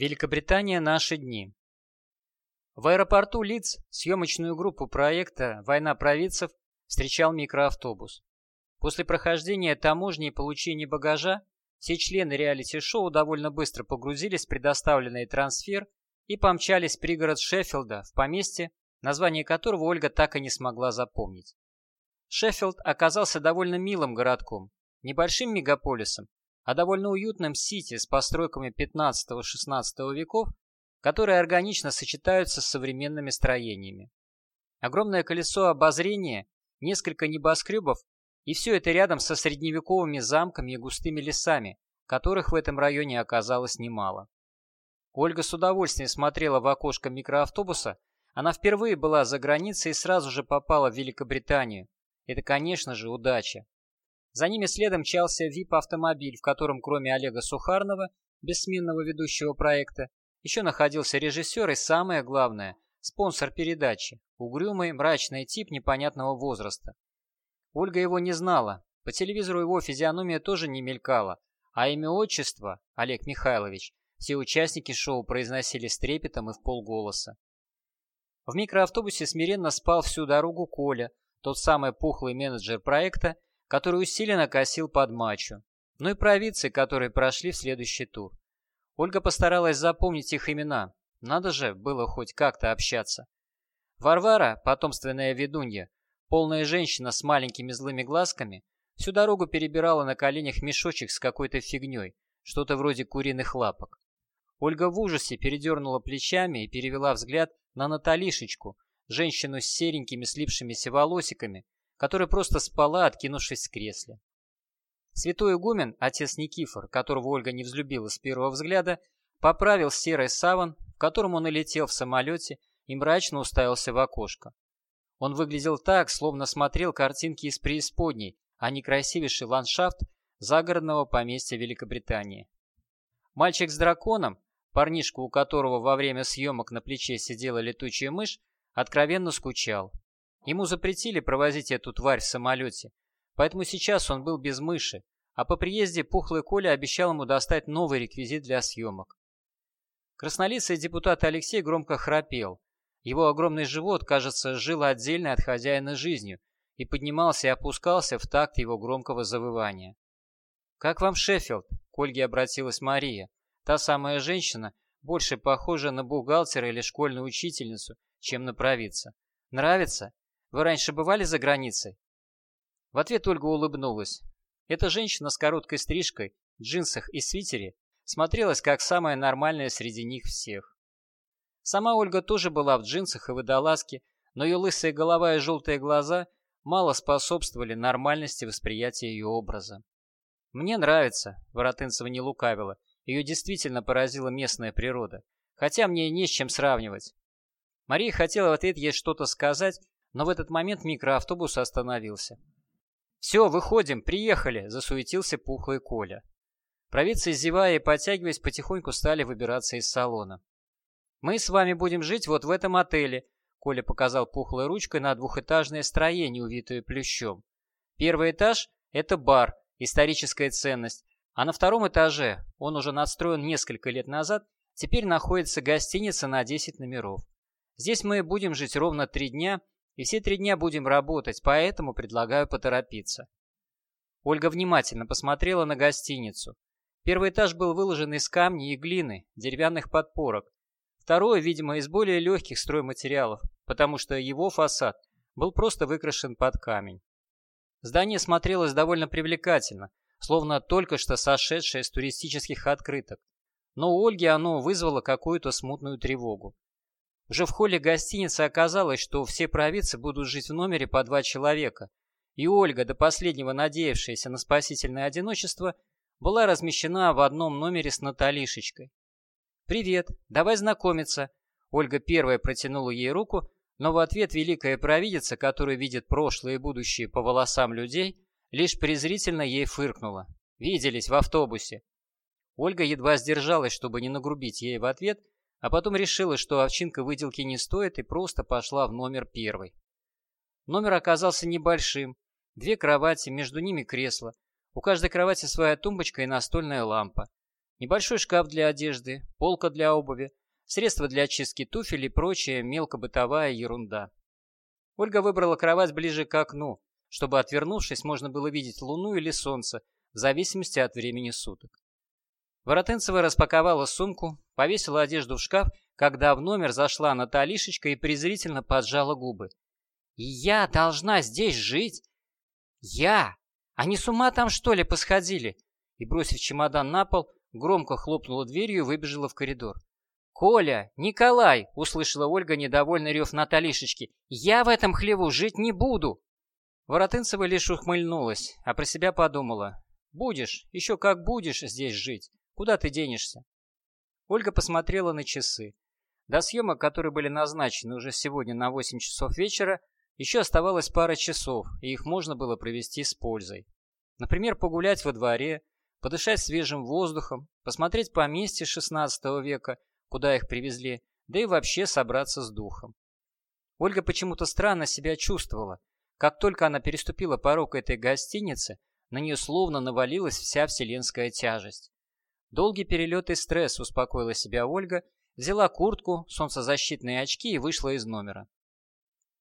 Великобритания. Наши дни. В аэропорту Лидс съемочную группу проекта «Война провидцев» встречал микроавтобус. После прохождения таможни и получения багажа все члены реалити-шоу довольно быстро погрузились в предоставленный трансфер и помчались в пригород Шеффилда, в поместье, название которого Ольга так и не смогла запомнить. Шеффилд оказался довольно милым городком, небольшим мегаполисом, а довольно уютном сити с постройками 15-16 веков, которые органично сочетаются с современными строениями. Огромное колесо обозрения, несколько небоскребов, и все это рядом со средневековыми замками и густыми лесами, которых в этом районе оказалось немало. Ольга с удовольствием смотрела в окошко микроавтобуса. Она впервые была за границей и сразу же попала в Великобританию. Это, конечно же, удача. За ними следом мчался VIP-автомобиль, в котором кроме Олега Сухарного, бессменного ведущего проекта, еще находился режиссер и, самое главное, спонсор передачи, угрюмый, мрачный тип непонятного возраста. Ольга его не знала, по телевизору его физиономия тоже не мелькала, а имя отчества, Олег Михайлович, все участники шоу произносили с трепетом и в полголоса. В микроавтобусе смиренно спал всю дорогу Коля, тот самый пухлый менеджер проекта, который усиленно косил под мачу, ну и провидцы, которые прошли в следующий тур. Ольга постаралась запомнить их имена. Надо же было хоть как-то общаться. Варвара, потомственная ведунья, полная женщина с маленькими злыми глазками, всю дорогу перебирала на коленях мешочек с какой-то фигней, что-то вроде куриных лапок. Ольга в ужасе передернула плечами и перевела взгляд на Наталишечку, женщину с серенькими слипшимися волосиками, которая просто спала, откинувшись в кресле. Святой игумен, отец Никифор, которого Ольга не взлюбила с первого взгляда, поправил серый саван, в котором он и летел в самолете, и мрачно уставился в окошко. Он выглядел так, словно смотрел картинки из преисподней, а не красивейший ландшафт загородного поместья Великобритании. Мальчик с драконом, парнишка, у которого во время съемок на плече сидела летучая мышь, откровенно скучал. Ему запретили провозить эту тварь в самолете, поэтому сейчас он был без мыши, а по приезде пухлый Коля обещал ему достать новый реквизит для съемок. Краснолицый депутат Алексей громко храпел. Его огромный живот, кажется, жил отдельно от хозяина жизнью и поднимался и опускался в такт его громкого завывания. «Как вам Шеффилд?» — к Ольге обратилась Мария. Та самая женщина, больше похожа на бухгалтера или школьную учительницу, чем на провидца. «Нравится?» Вы раньше бывали за границей?» В ответ Ольга улыбнулась. Эта женщина с короткой стрижкой, джинсах и свитере смотрелась как самая нормальная среди них всех. Сама Ольга тоже была в джинсах и водолазке, но ее лысая голова и желтые глаза мало способствовали нормальности восприятия ее образа. «Мне нравится», — Воротынцева не лукавила, ее действительно поразила местная природа, хотя мне не с чем сравнивать. Мария хотела в ответ ей что-то сказать, но в этот момент микроавтобус остановился. «Все, выходим, приехали!» – засуетился пухлый Коля. Провидцы, зевая и подтягиваясь, потихоньку стали выбираться из салона. «Мы с вами будем жить вот в этом отеле», – Коля показал пухлой ручкой на двухэтажное строение, увитое плющом. «Первый этаж – это бар, историческая ценность, а на втором этаже, он уже надстроен несколько лет назад, теперь находится гостиница на 10 номеров. Здесь мы будем жить ровно три дня и все три дня будем работать, поэтому предлагаю поторопиться. Ольга внимательно посмотрела на гостиницу. Первый этаж был выложен из камня и глины, деревянных подпорок. Второй, видимо, из более легких стройматериалов, потому что его фасад был просто выкрашен под камень. Здание смотрелось довольно привлекательно, словно только что сошедшее с туристических открыток. Но у Ольги оно вызвало какую-то смутную тревогу. Уже в холле гостиницы оказалось, что все провидцы будут жить в номере по два человека, и Ольга, до последнего надеявшаяся на спасительное одиночество, была размещена в одном номере с Наталишечкой. «Привет, давай знакомиться». Ольга первая протянула ей руку, но в ответ великая провидица, которая видит прошлое и будущее по волосам людей, лишь презрительно ей фыркнула. Виделись в автобусе. Ольга едва сдержалась, чтобы не нагрубить ей в ответ, а потом решила, что овчинка выделки не стоит и просто пошла в номер первый. Номер оказался небольшим. Две кровати, между ними кресло. У каждой кровати своя тумбочка и настольная лампа. Небольшой шкаф для одежды, полка для обуви, средства для очистки туфель и прочая мелкобытовая ерунда. Ольга выбрала кровать ближе к окну, чтобы, отвернувшись, можно было видеть луну или солнце, в зависимости от времени суток. Воротынцева распаковала сумку, повесила одежду в шкаф, когда в номер зашла Наталишечка и презрительно поджала губы. «И я должна здесь жить? Я? Они с ума там, что ли, посходили?» И, бросив чемодан на пол, громко хлопнула дверью и выбежала в коридор. «Коля! Николай!» — услышала Ольга недовольный рев Наталишечки. «Я в этом хлеву жить не буду!» Воротынцева лишь ухмыльнулась, а про себя подумала. «Будешь, еще как будешь здесь жить. Куда ты денешься?» Ольга посмотрела на часы. До съемок, которые были назначены уже сегодня на 8 часов вечера, еще оставалось пара часов, и их можно было провести с пользой. Например, погулять во дворе, подышать свежим воздухом, посмотреть поместье XVI века, куда их привезли, да и вообще собраться с духом. Ольга почему-то странно себя чувствовала. Как только она переступила порог этой гостиницы, на нее словно навалилась вся вселенская тяжесть. Долгий перелет и стресс, успокоила себя Ольга, взяла куртку, солнцезащитные очки и вышла из номера.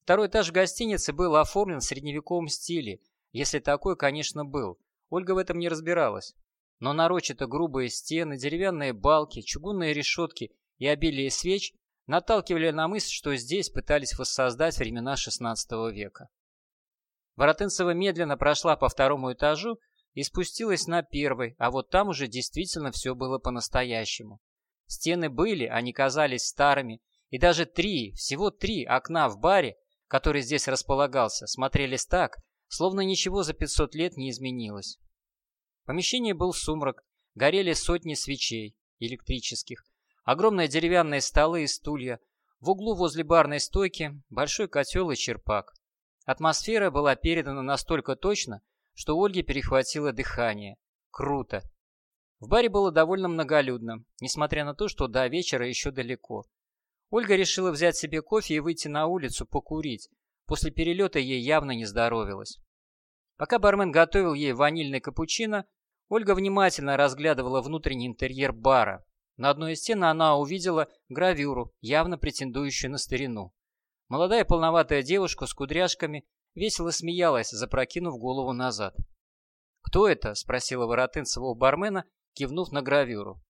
Второй этаж гостиницы был оформлен в средневековом стиле, если такой, конечно, был. Ольга в этом не разбиралась но нарочито грубые стены, деревянные балки, чугунные решетки и обилие свеч наталкивали на мысль, что здесь пытались воссоздать времена XVI века. Воротынцева медленно прошла по второму этажу и спустилась на первый, а вот там уже действительно все было по-настоящему. Стены были, они казались старыми, и даже три, всего три окна в баре, который здесь располагался, смотрелись так, словно ничего за 500 лет не изменилось. В помещении был сумрак, горели сотни свечей электрических, огромные деревянные столы и стулья, в углу возле барной стойки большой котел и черпак. Атмосфера была передана настолько точно, что Ольге перехватило дыхание. Круто. В баре было довольно многолюдно, несмотря на то, что до вечера еще далеко. Ольга решила взять себе кофе и выйти на улицу покурить. После перелета ей явно не здоровилось. Пока бармен готовил ей ванильный капучино, Ольга внимательно разглядывала внутренний интерьер бара. На одной из стен она увидела гравюру, явно претендующую на старину. Молодая полноватая девушка с кудряшками весело смеялась, запрокинув голову назад. «Кто это?» – спросила Воротынцева у бармена, кивнув на гравюру.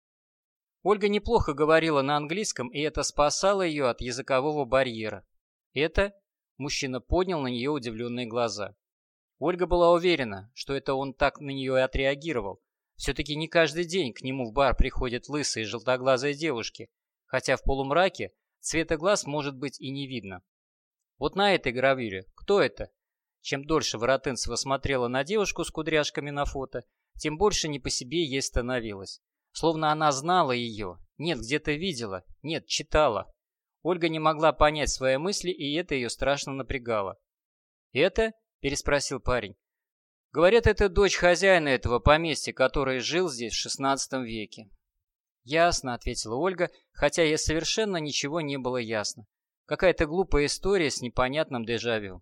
Ольга неплохо говорила на английском, и это спасало ее от языкового барьера. «Это?» – мужчина поднял на нее удивленные глаза. Ольга была уверена, что это он так на нее и отреагировал. Все-таки не каждый день к нему в бар приходят лысые желтоглазые девушки, хотя в полумраке цвета глаз может быть и не видно. Вот на этой гравюре кто это? Чем дольше Воротынцева смотрела на девушку с кудряшками на фото, тем больше не по себе ей становилось. Словно она знала ее, нет, где-то видела, нет, читала. Ольга не могла понять свои мысли, и это ее страшно напрягало. «Это?» — переспросил парень. «Говорят, это дочь хозяина этого поместья, который жил здесь в шестнадцатом веке». «Ясно», — ответила Ольга, хотя ей совершенно ничего не было ясно. Какая-то глупая история с непонятным дежавю.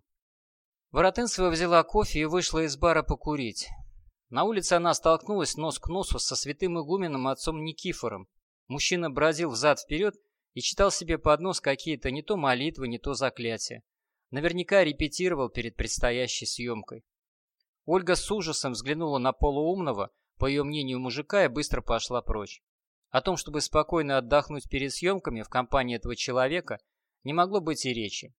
Воротынцева взяла кофе и вышла из бара покурить. На улице она столкнулась нос к носу со святым игуменом отцом Никифором. Мужчина бродил взад-вперед и читал себе под нос какие-то не то молитвы, не то заклятия. Наверняка репетировал перед предстоящей съемкой. Ольга с ужасом взглянула на полуумного, по ее мнению, мужика и быстро пошла прочь. О том, чтобы спокойно отдохнуть перед съемками в компании этого человека, не могло быть и речи.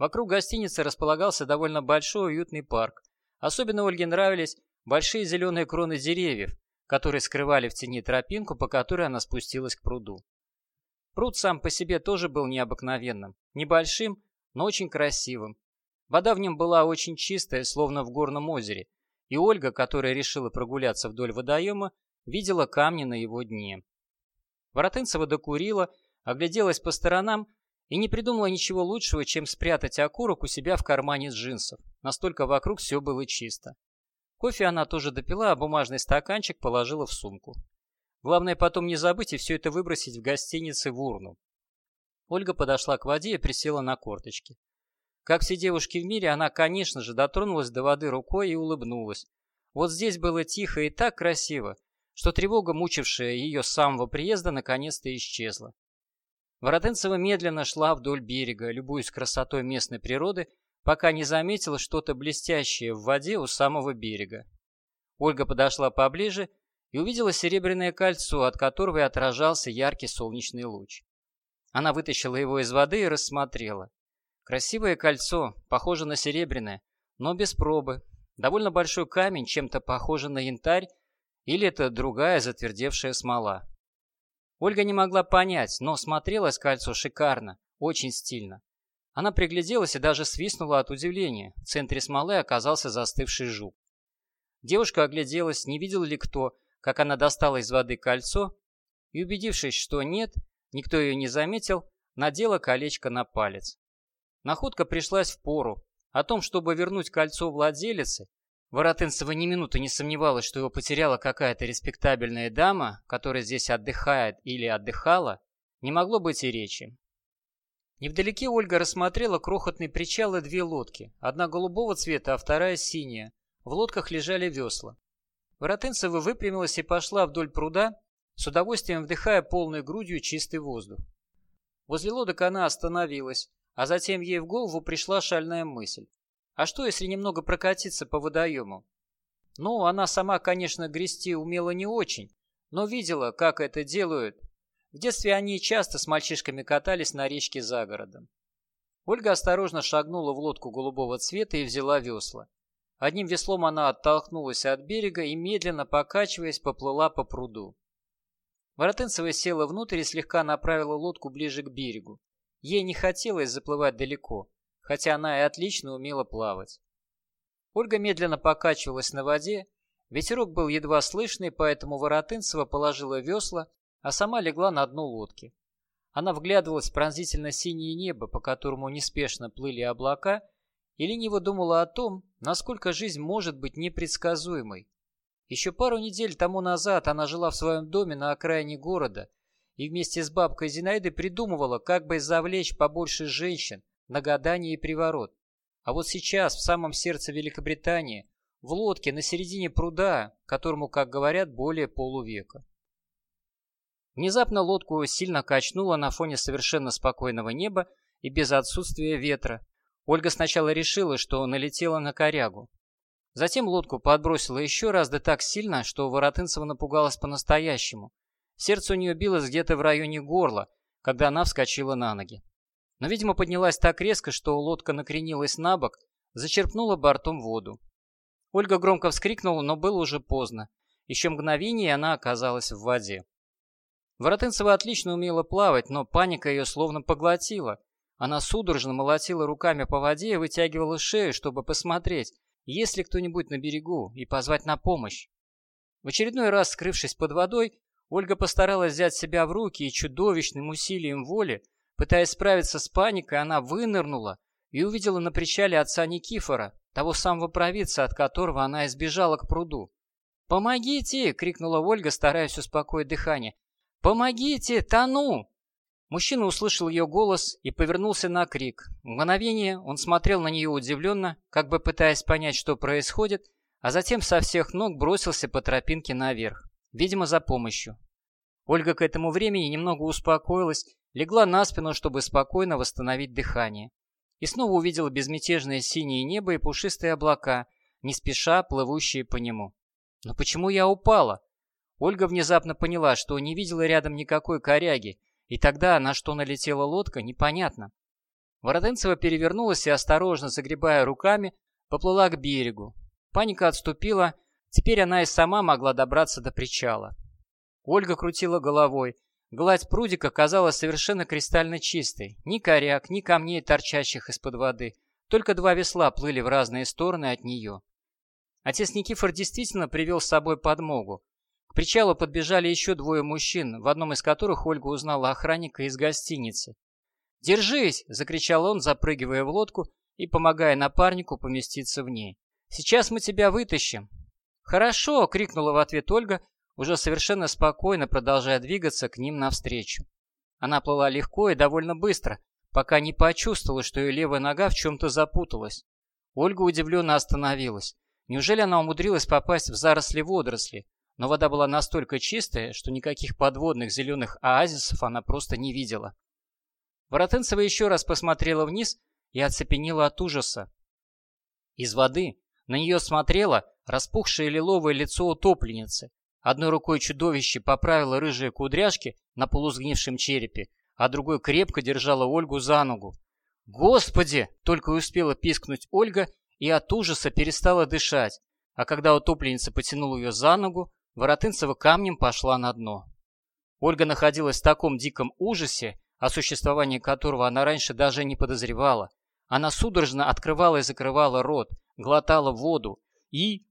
Вокруг гостиницы располагался довольно большой уютный парк. Особенно Ольге нравились большие зеленые кроны деревьев, которые скрывали в тени тропинку, по которой она спустилась к пруду. Пруд сам по себе тоже был необыкновенным, небольшим, но очень красивым. Вода в нем была очень чистая, словно в горном озере, и Ольга, которая решила прогуляться вдоль водоема, видела камни на его дне. Воротынцева докурила, огляделась по сторонам и не придумала ничего лучшего, чем спрятать окурок у себя в кармане джинсов. Настолько вокруг все было чисто. Кофе она тоже допила, а бумажный стаканчик положила в сумку. Главное потом не забыть и все это выбросить в гостинице в урну. Ольга подошла к воде и присела на корточки. Как все девушки в мире, она, конечно же, дотронулась до воды рукой и улыбнулась. Вот здесь было тихо и так красиво, что тревога, мучившая ее с самого приезда, наконец-то исчезла. Воротынцева медленно шла вдоль берега, любуясь красотой местной природы, пока не заметила что-то блестящее в воде у самого берега. Ольга подошла поближе и увидела серебряное кольцо, от которого и отражался яркий солнечный луч. Она вытащила его из воды и рассмотрела. Красивое кольцо, похоже на серебряное, но без пробы. Довольно большой камень, чем-то похожий на янтарь, или это другая затвердевшая смола. Ольга не могла понять, но смотрелось кольцо шикарно, очень стильно. Она пригляделась и даже свистнула от удивления. В центре смолы оказался застывший жук. Девушка огляделась, не видел ли кто, как она достала из воды кольцо, и, убедившись, что нет, никто ее не заметил, надела колечко на палец. Находка пришлась в пору. О том, чтобы вернуть кольцо владелице, Воротынцева ни минуты не сомневалась, что его потеряла какая-то респектабельная дама, которая здесь отдыхает или отдыхала, не могло быть и речи. Невдалеке Ольга рассмотрела крохотный причал и две лодки, одна голубого цвета, а вторая синяя, в лодках лежали весла. Воротынцева выпрямилась и пошла вдоль пруда, с удовольствием вдыхая полной грудью чистый воздух. Возле лодок она остановилась, а затем ей в голову пришла шальная мысль. А что, если немного прокатиться по водоему? Ну, она сама, конечно, грести умела не очень, но видела, как это делают. В детстве они часто с мальчишками катались на речке за городом. Ольга осторожно шагнула в лодку голубого цвета и взяла весла. Одним веслом она оттолкнулась от берега и, медленно покачиваясь, поплыла по пруду. Воротынцева села внутрь и слегка направила лодку ближе к берегу. Ей не хотелось заплывать далеко, хотя она и отлично умела плавать. Ольга медленно покачивалась на воде, ветерок был едва слышный, поэтому Воротынцева положила весла, а сама легла на дно лодки. Она вглядывалась в пронзительно синее небо, по которому неспешно плыли облака, и лениво думала о том, насколько жизнь может быть непредсказуемой. Еще пару недель тому назад она жила в своем доме на окраине города и вместе с бабкой Зинаидой придумывала, как бы завлечь побольше женщин на гадание и приворот. А вот сейчас, в самом сердце Великобритании, в лодке на середине пруда, которому, как говорят, более полувека. Внезапно лодку сильно качнуло на фоне совершенно спокойного неба и без отсутствия ветра, Ольга сначала решила, что налетела на корягу. Затем лодку подбросила еще раз, да так сильно, что Воротынцева напугалась по-настоящему. Сердце у нее билось где-то в районе горла, когда она вскочила на ноги. Но, видимо, поднялась так резко, что лодка накренилась на бок, зачерпнула бортом воду. Ольга громко вскрикнула, но было уже поздно. Еще мгновение, она оказалась в воде. Воротынцева отлично умела плавать, но паника ее словно поглотила. Она судорожно молотила руками по воде и вытягивала шею, чтобы посмотреть, есть ли кто-нибудь на берегу, и позвать на помощь. В очередной раз, скрывшись под водой, Ольга постаралась взять себя в руки и чудовищным усилием воли, пытаясь справиться с паникой, она вынырнула и увидела на причале отца Никифора, того самого провидца, от которого она избежала к пруду. «Помогите!» — крикнула Ольга, стараясь успокоить дыхание. «Помогите! Тону!» Мужчина услышал ее голос и повернулся на крик. В мгновение он смотрел на нее удивленно, как бы пытаясь понять, что происходит, а затем со всех ног бросился по тропинке наверх, видимо, за помощью. Ольга к этому времени немного успокоилась, легла на спину, чтобы спокойно восстановить дыхание. И снова увидела безмятежное синее небо и пушистые облака, не спеша плывущие по нему. Но почему я упала? Ольга внезапно поняла, что не видела рядом никакой коряги, и тогда, на что налетела лодка, непонятно. Воротынцева перевернулась и, осторожно загребая руками, поплыла к берегу. Паника отступила, теперь она и сама могла добраться до причала. Ольга крутила головой. Гладь прудика казалась совершенно кристально чистой. Ни коряк, ни камней, торчащих из-под воды. Только два весла плыли в разные стороны от нее. Отец Никифор действительно привел с собой подмогу. К причалу подбежали еще двое мужчин, в одном из которых Ольга узнала охранника из гостиницы. «Держись!» — закричал он, запрыгивая в лодку и помогая напарнику поместиться в ней. «Сейчас мы тебя вытащим!» «Хорошо!» — крикнула в ответ Ольга, уже совершенно спокойно продолжая двигаться к ним навстречу. Она плыла легко и довольно быстро, пока не почувствовала, что ее левая нога в чем-то запуталась. Ольга удивленно остановилась. Неужели она умудрилась попасть в заросли водоросли? но вода была настолько чистая, что никаких подводных зеленых оазисов она просто не видела. Воротынцева еще раз посмотрела вниз и оцепенела от ужаса. Из воды на нее смотрело распухшее лиловое лицо утопленницы. Одной рукой чудовище поправило рыжие кудряшки на полусгнившем черепе, а другой крепко держала Ольгу за ногу. «Господи!» — только успела пискнуть Ольга и от ужаса перестала дышать, а когда утопленница потянула ее за ногу, Воротынцева камнем пошла на дно. Ольга находилась в таком диком ужасе, о существовании которого она раньше даже не подозревала. Она судорожно открывала и закрывала рот, глотала воду и,